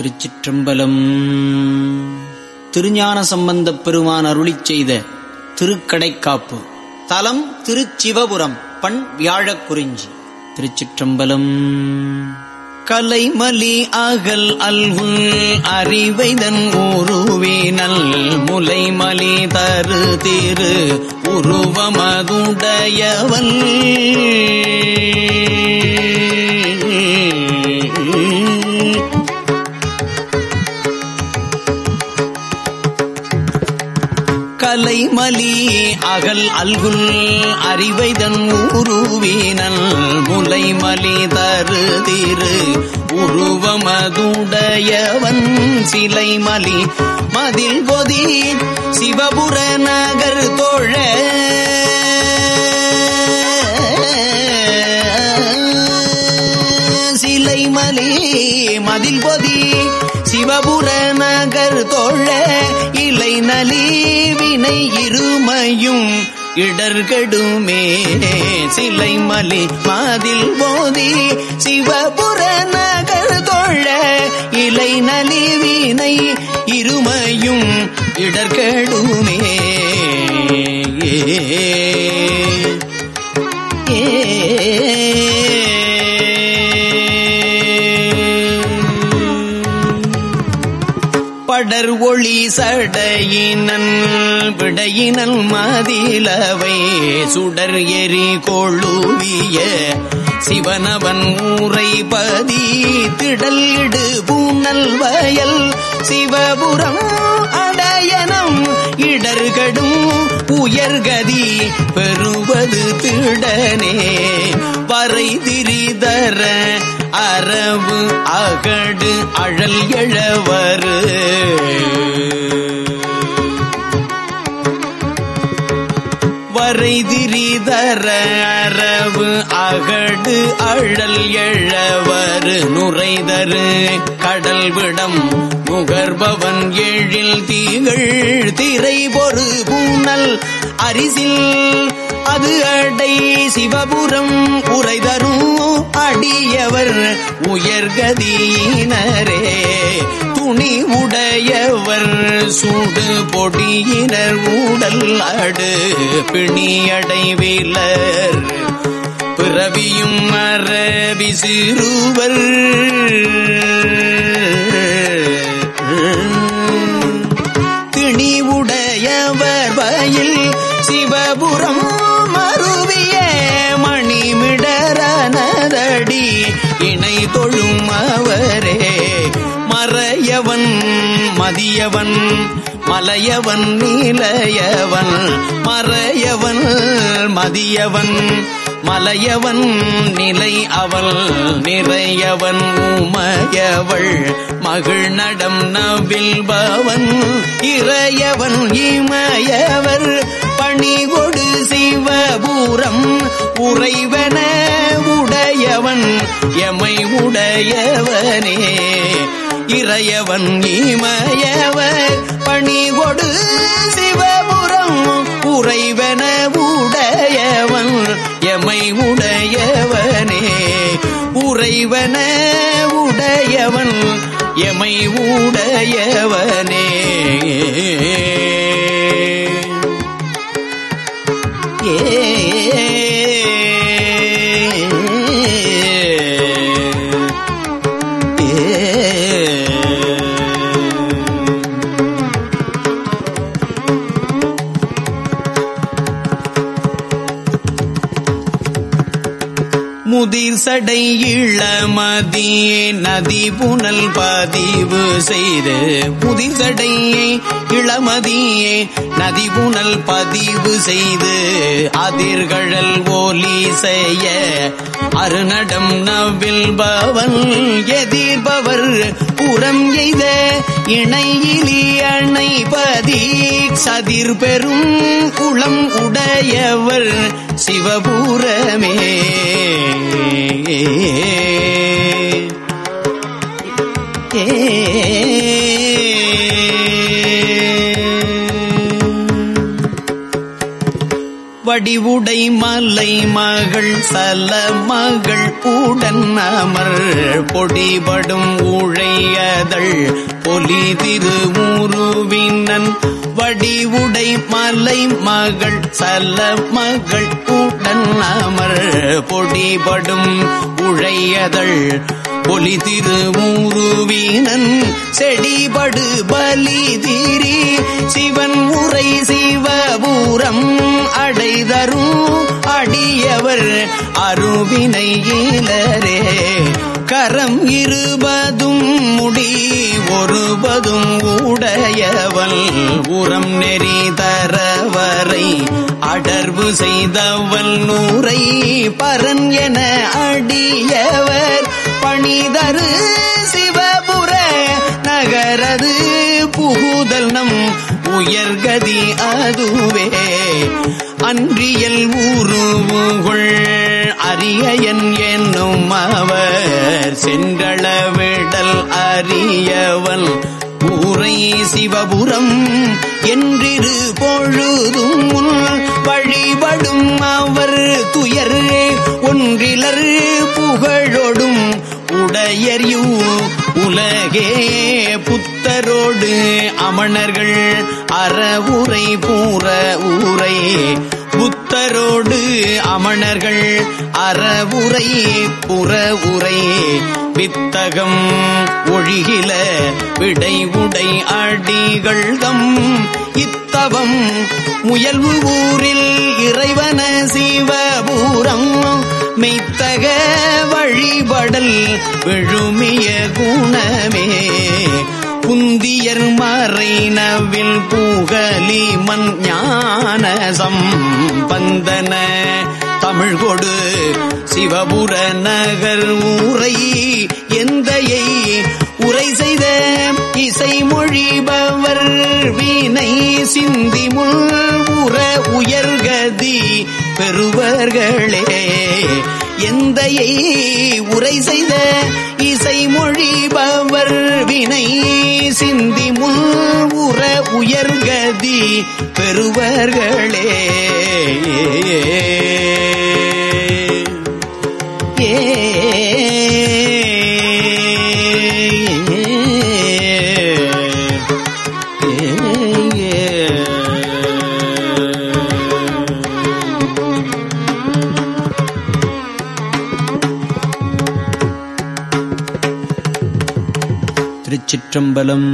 திருச்சிற்றம்பலம். திருஞான சம்பந்தப் பெருமான் அருளிச் செய்த திருக்கடைக்காப்பு. தலம் திருச்சிவபுரம் பண் வியாழக் குறிஞ்சி திருச்சிற்றம்பலம். கலைமலி அகல் அல்வு அறிவைதன் உருவினல் முலைமலி தரு திரு உருவமதுடையவன் மலி அகல் அல்குல் அறிவைதன் உருவினல் முலைமலி தரு திரு. உருவமதுடையவன் சிலை மலி மதில் பொதி சிவபுர நகர் தோழ. சிலை மலி மதில் பொதி சிவபுர நகர் தோழ இலை நலிவினை இருமையும் இடர்கடுமே சிலை மலி மாதில் போதி சிவபுர நகர் தோழ இலை நலிவினை இருமையும் இடர்கடுமே ஏ படர் ஒளி சடையினன் விடையினல் மதிலவை சுடர் எரி கொழுவிய சிவனவன் ஊரை பதி திடல் இடு பூனல் வயல் சிவபுரம் அடையனம் இடர்கடும் உயர்கதி பெறுவது திடனே வரைதிரிதர அரவு அகடு அழல் எழவரு. வரை அரவு அகடு அழல் எழவரு நுரைதரு கடல் விடம் முகர்பவன் எழில் தீகள் திரை பொறு பூனல் அரிசில் அது அடை சிவபுரம் உரைதரும் அடியவர் உயர்கதியினரே துணி உடையவர் சூடு பொடியினர் ஊடல் அடு பிணியடைவிலர் பிறவியும் மரபி சிறுவர். திணி உடையவர் வயல் சிவபுரம் மதியவன் மலையவன் நீலையவன் மறையவன் மதியவன் மலையவன் நிலை அவள் நிறையவன் உமையவள் மகிழ் நடம் நவில்பவன் இறையவன் இமயவர் பணிகொடு சிவபூரம் உறைவன உடையவன் எமை உடையவனே. இறையவன் இமயவர் பணிகொடு சிவபுரம் உறைவன உடையவன் எமை உடையவனே. உறைவன உடையவன் எமை உடையவனே. முதிர் சடை இளமதியே நதி புனல் பதிவு செய்து முதிர் சடையை இளமதியே நதி புனல் பதிவு செய்து அதிர்கழல் ஓலி செய்ய அருநடம் நவில்பவன் எதிர்பவர் புறம் எய்த இணையிலி அணைபதி சதிர் பெரும் குளம் உடையவர் சிவபூரமே. வடிவுடை மலை மகள் சல மகள் உடன் அமர். பொடிபடும் உழையதள் பொலி திருமுருவினன் வடிவுடை மலை மகள் சல மகள் உடன் அமர். பொடிபடும் உழையதள் பொலி திருமூருவீனன் செடிபடு பலி திரி சிவன் உரை சிவபூரம் அடைதரும் அடியவர் அருவினை ஈலரே கரம் இருபதும் முடி ஒருபதும் உடையவள் உரம் நெறி தரவரை அடர்வு செய்தவள் நூரை பரன் என அடியவர் பணிதரு சிவபுர நகரது புகுதல் நம் உயர்கதி அதுவே. அன்றியல் ஊருவுகள் அரியன் என்னும் அவர் சென்றளவிடல் அறியவள் ஊரை சிவபுரம் என்றிரு பொழுதும் வழிபடும் அவர் துயர் உடையர்யூ உலகே புத்தரோடு அமணர்கள் அறவுரை பூர ஊரை. புத்தரோடு அமணர்கள் அறவுரை புற உரை வித்தகம் ஒழிகில விடை உடை அடிகள் தம் இத்தவம் முயல்வு ஊரில் இறைவன சிவபூரம். மெய்த்தக வழிபடல் விழுமிய குணமே. புந்தியர் மறைனவில் பூகலி மண் ஞானசம் பந்தன தமிழ் கொடு சிவபுர நகர் ஊரை எந்தையை உரை செய்த இசை மொழிபவர் வீணை சிந்தி முள் உற உயர்கதி பெறுவர்களே. எந்தையை உரை செய்த இசை மொழிபவர் வினை சிந்தி முள் உற உயர்கதி பெறுவர்களே. शम्बलम्